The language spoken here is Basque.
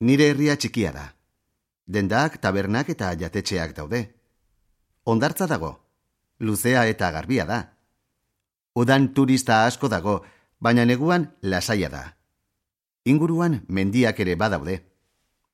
Nire herria txikia da. Dendak, tabernak eta jatetxeak daude. Ondartza dago. Luzea eta garbia da. Udan turista asko dago, baina neguan lasaia da. Inguruan mendiak ere badaude.